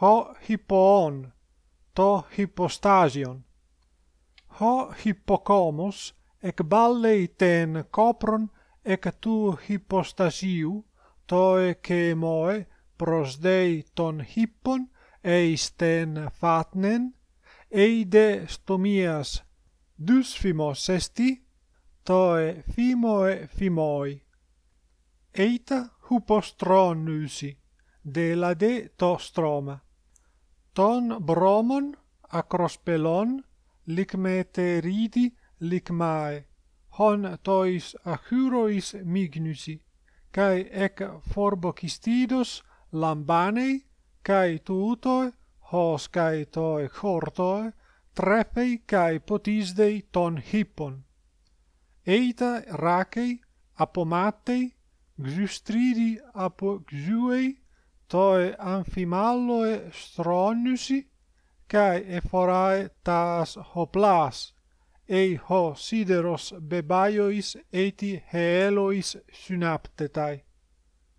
ho hippoon, to hippostasion. Ho hippocomus ec ballei ten copron ec tu hippostasiu toe che moe prosdei ton hippon eis ten fatnen eide stomias dysphimos esti toe fimoe fimoi eita hupostron usi de la de to stroma ton bromon acrospelon ligmeteridi ligmae hon tois achurois mignusi kai ec forbocistidos lambanei kai tuto hos kai toi horto trepei kai potisdei ton hippon. Eita rachei apomatei xystridi apo xuei toi amphimalloe stronnusi, kai ephorae tas hoplas, ei ho sideros bebaiois eti heelois synaptetai.